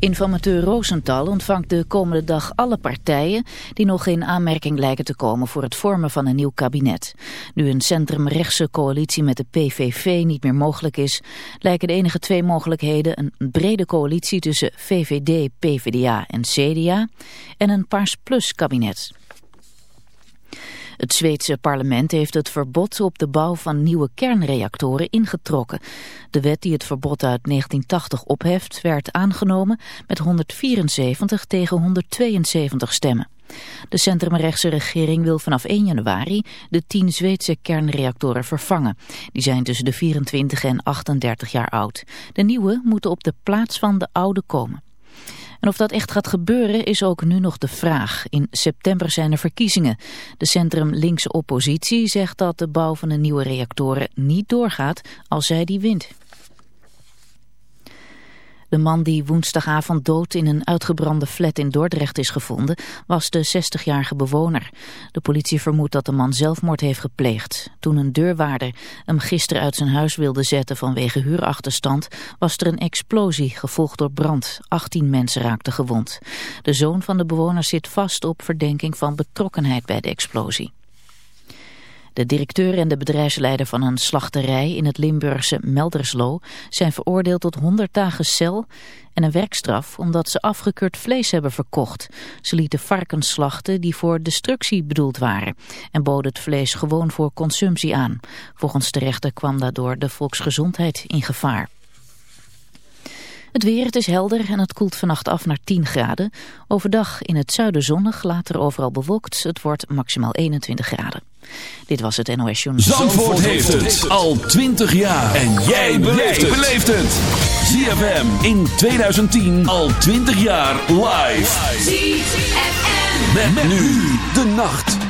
Informateur Rosenthal ontvangt de komende dag alle partijen die nog in aanmerking lijken te komen voor het vormen van een nieuw kabinet. Nu een centrumrechtse coalitie met de PVV niet meer mogelijk is, lijken de enige twee mogelijkheden een brede coalitie tussen VVD, PVDA en CDA en een Paars Plus kabinet. Het Zweedse parlement heeft het verbod op de bouw van nieuwe kernreactoren ingetrokken. De wet die het verbod uit 1980 opheft werd aangenomen met 174 tegen 172 stemmen. De centrumrechtse regering wil vanaf 1 januari de 10 Zweedse kernreactoren vervangen. Die zijn tussen de 24 en 38 jaar oud. De nieuwe moeten op de plaats van de oude komen. En of dat echt gaat gebeuren is ook nu nog de vraag. In september zijn er verkiezingen. De centrum-linkse oppositie zegt dat de bouw van de nieuwe reactoren niet doorgaat als zij die wint. De man die woensdagavond dood in een uitgebrande flat in Dordrecht is gevonden, was de 60-jarige bewoner. De politie vermoedt dat de man zelfmoord heeft gepleegd. Toen een deurwaarder hem gisteren uit zijn huis wilde zetten vanwege huurachterstand, was er een explosie, gevolgd door brand. 18 mensen raakten gewond. De zoon van de bewoner zit vast op verdenking van betrokkenheid bij de explosie. De directeur en de bedrijfsleider van een slachterij in het Limburgse Melderslo zijn veroordeeld tot 100 dagen cel en een werkstraf omdat ze afgekeurd vlees hebben verkocht. Ze lieten varkens slachten die voor destructie bedoeld waren en boden het vlees gewoon voor consumptie aan. Volgens de rechter kwam daardoor de volksgezondheid in gevaar. Het weer, het is helder en het koelt vannacht af naar 10 graden. Overdag in het zuiden zonnig, later overal bewolkt. Het wordt maximaal 21 graden. Dit was het NOS Journal. Zandvoort heeft het al 20 jaar. En jij beleeft het. ZFM in 2010 al 20 jaar live. ZFM. Met, nu de nacht.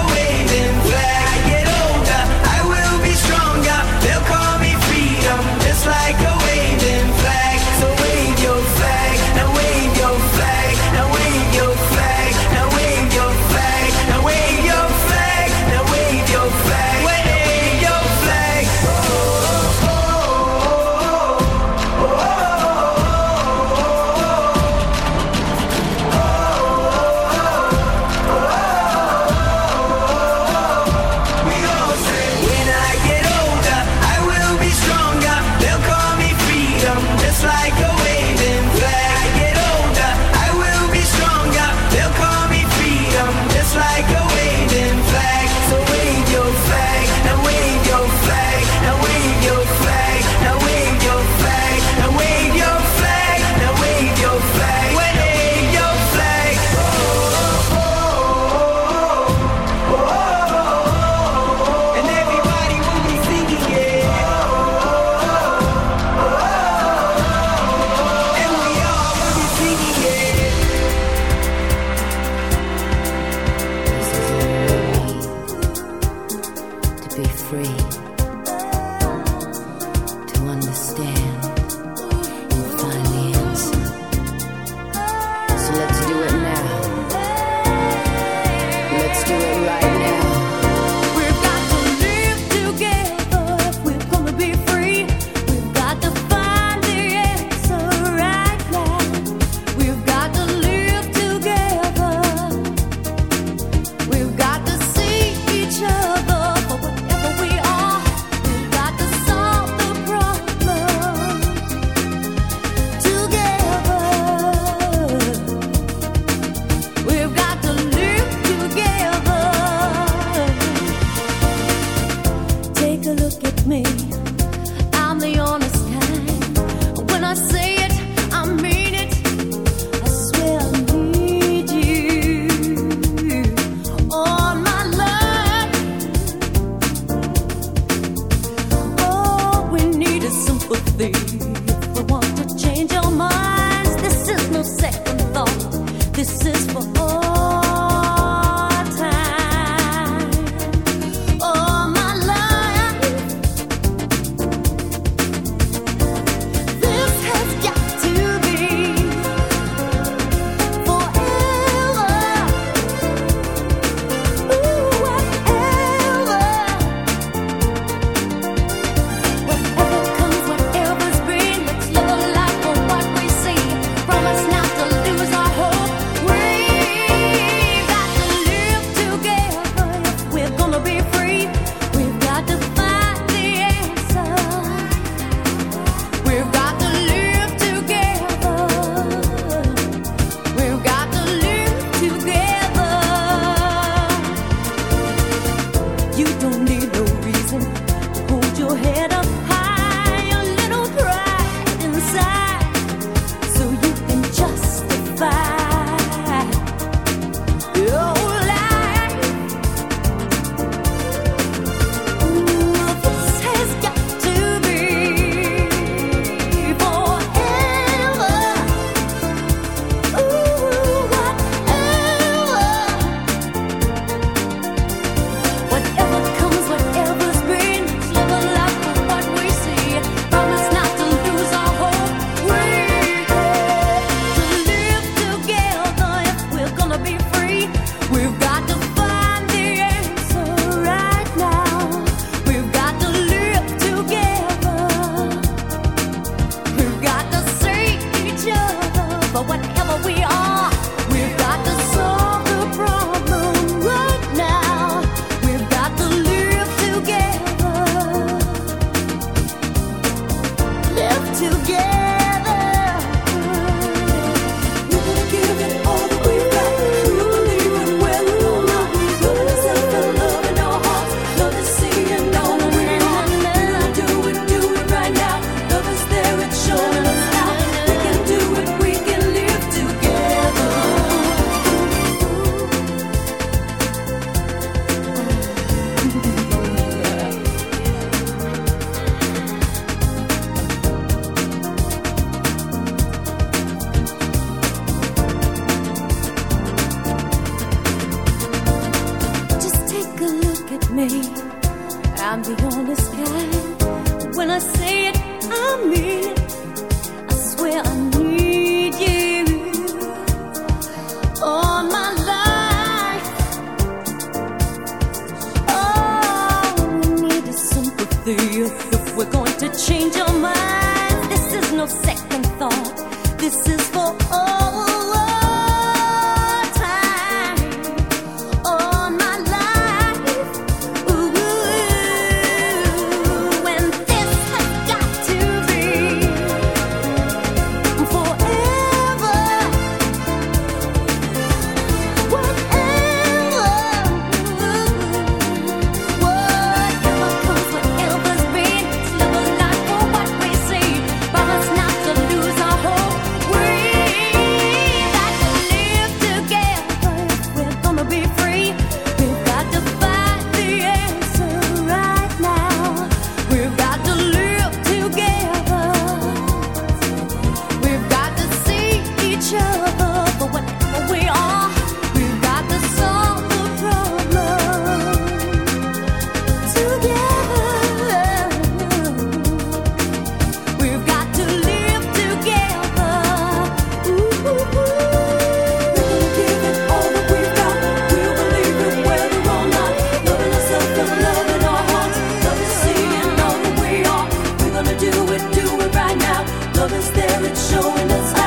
is there, it's showing us.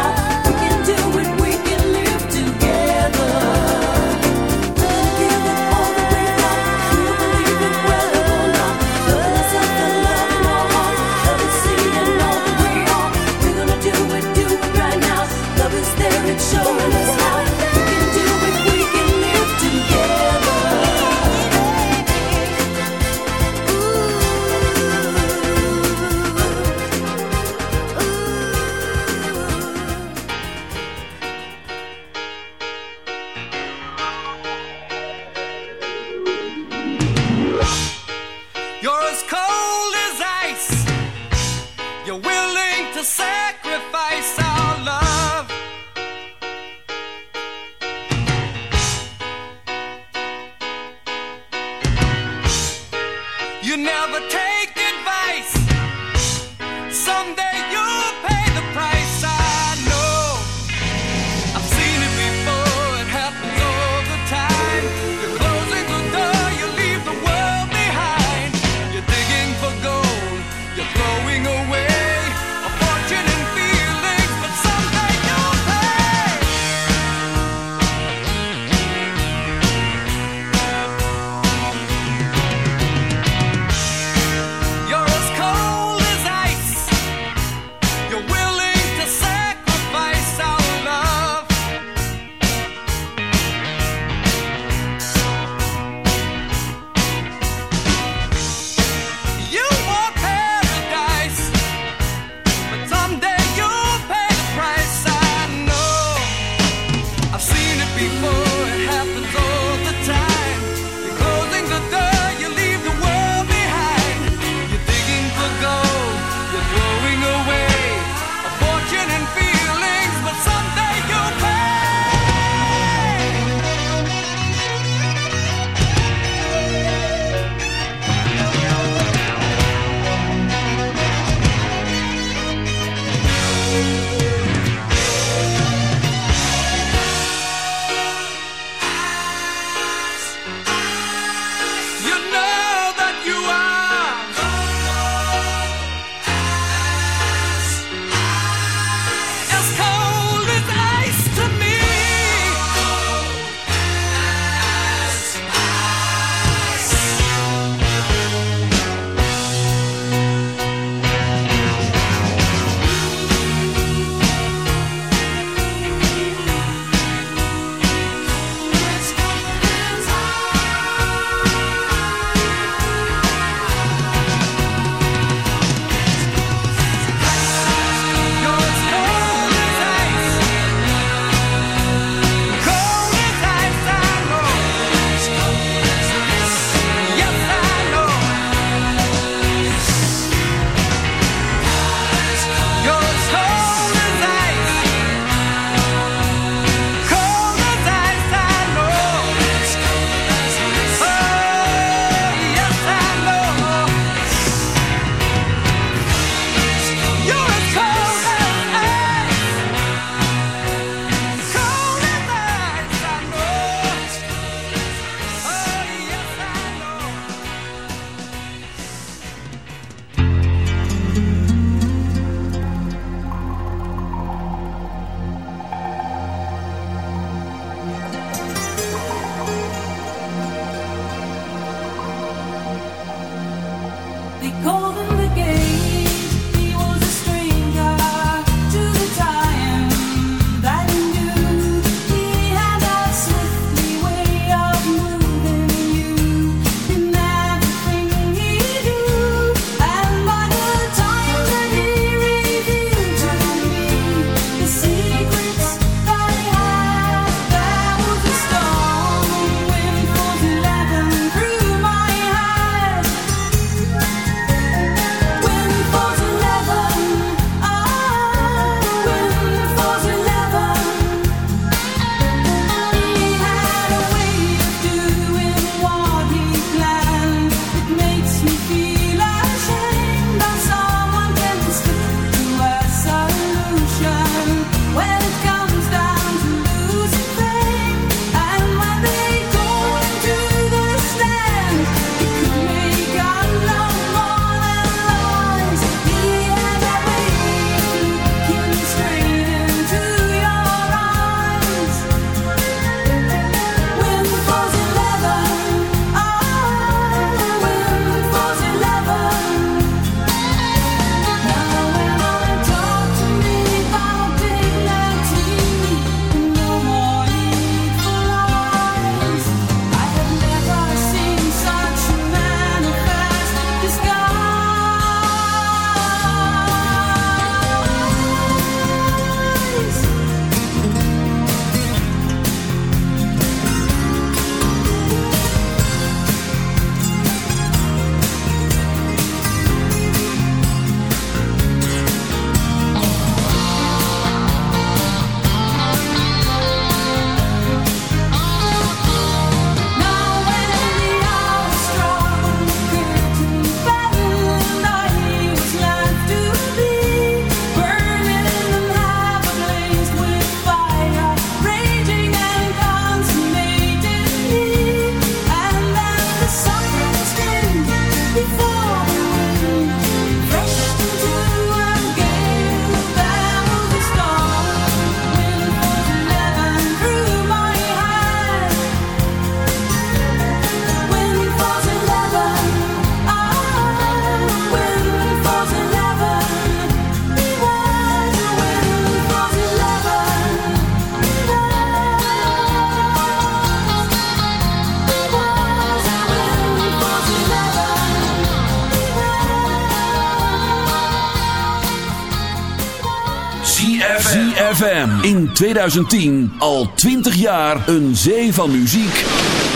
2010 al 20 jaar een zee van muziek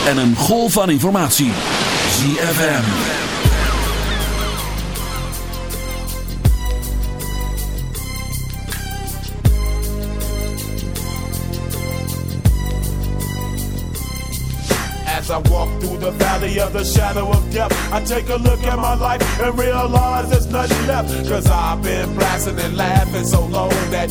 en een golf van informatie. ZFM. As I walk through the valley of the shadow of death, I take a look at my life and realize there's nothing left. Cause I've been blasting and laughing so long that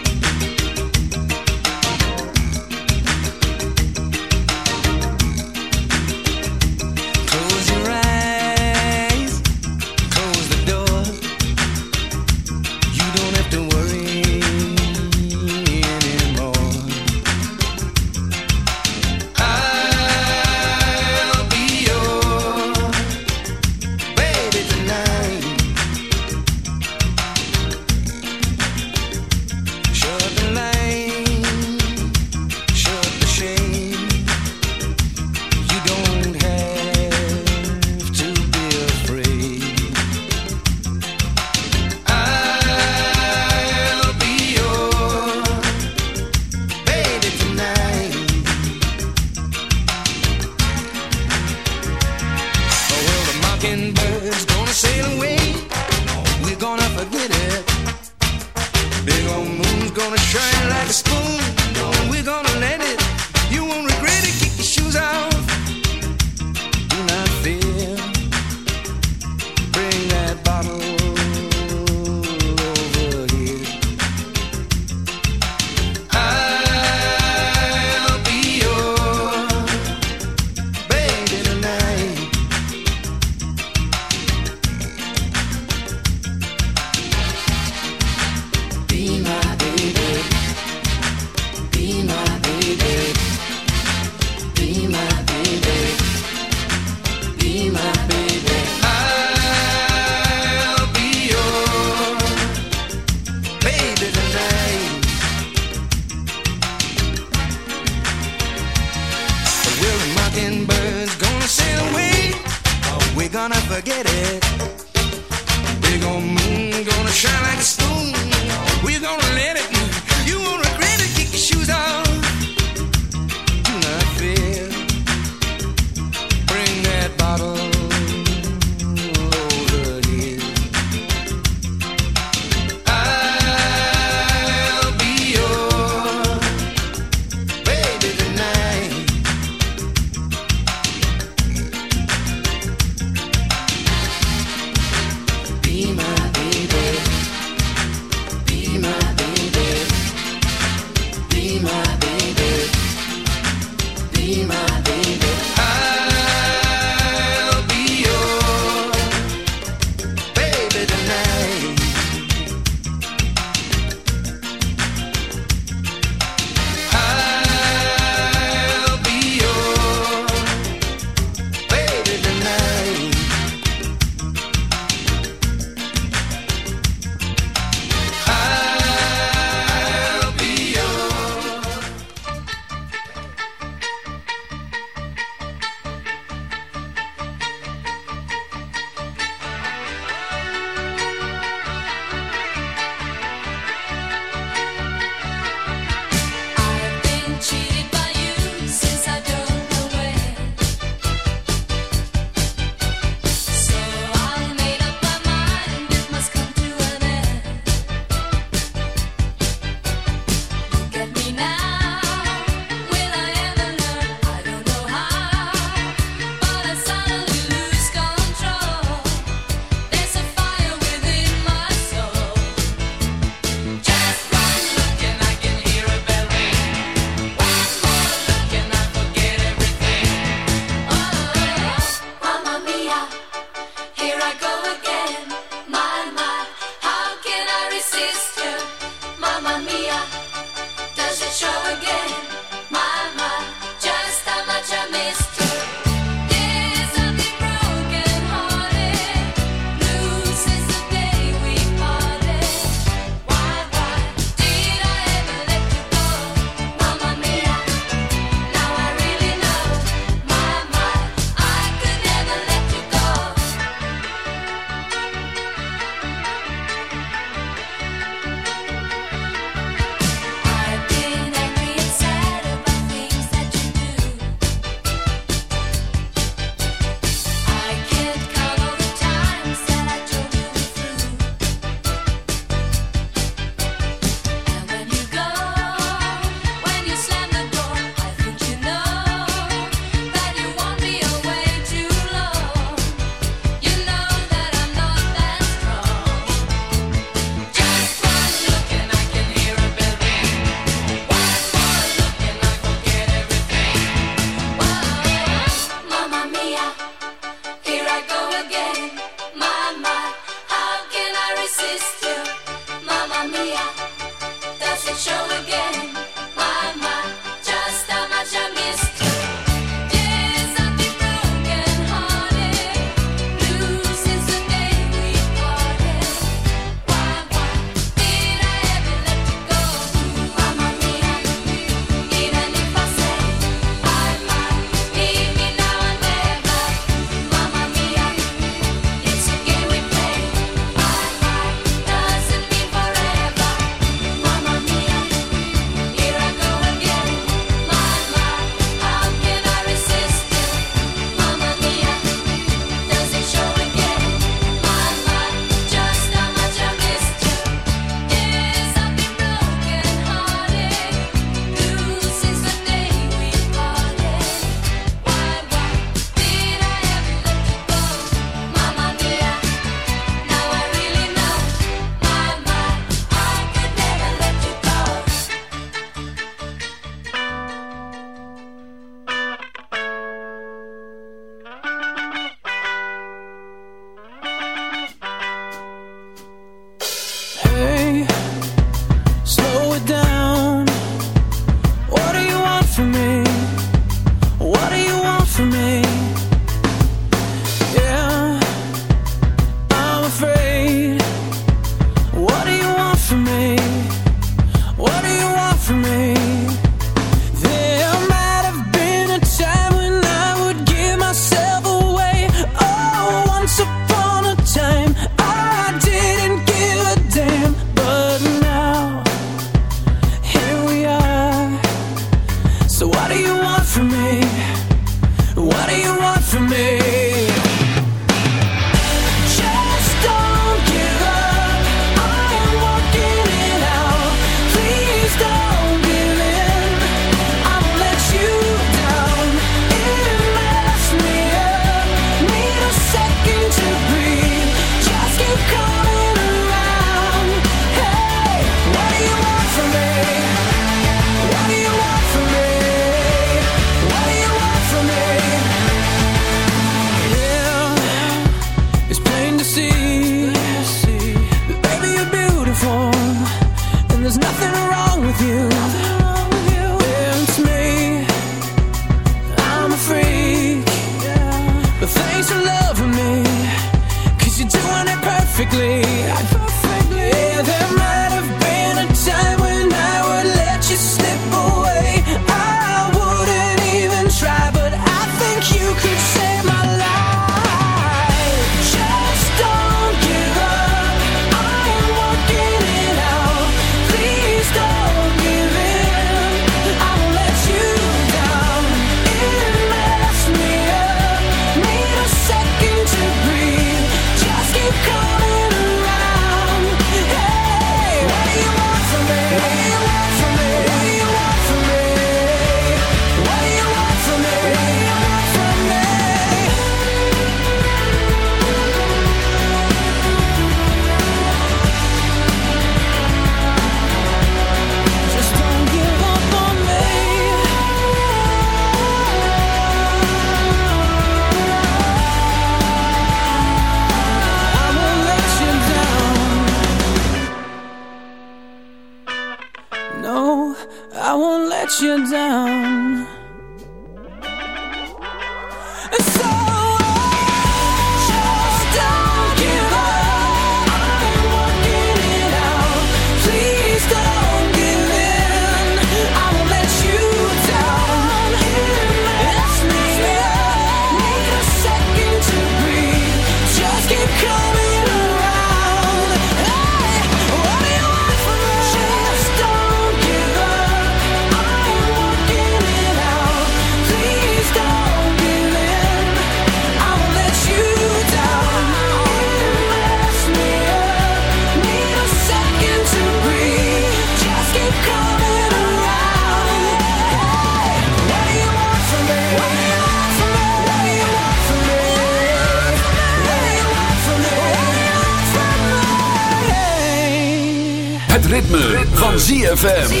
ZFM.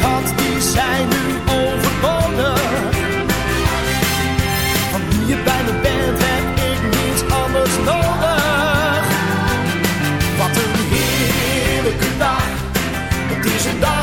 ik die zijn nu overbodig. Van nu je bij me bent, heb ik niets anders nodig. Wat een heerlijke dag, het is een dag.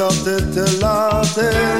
Dat het te laat is.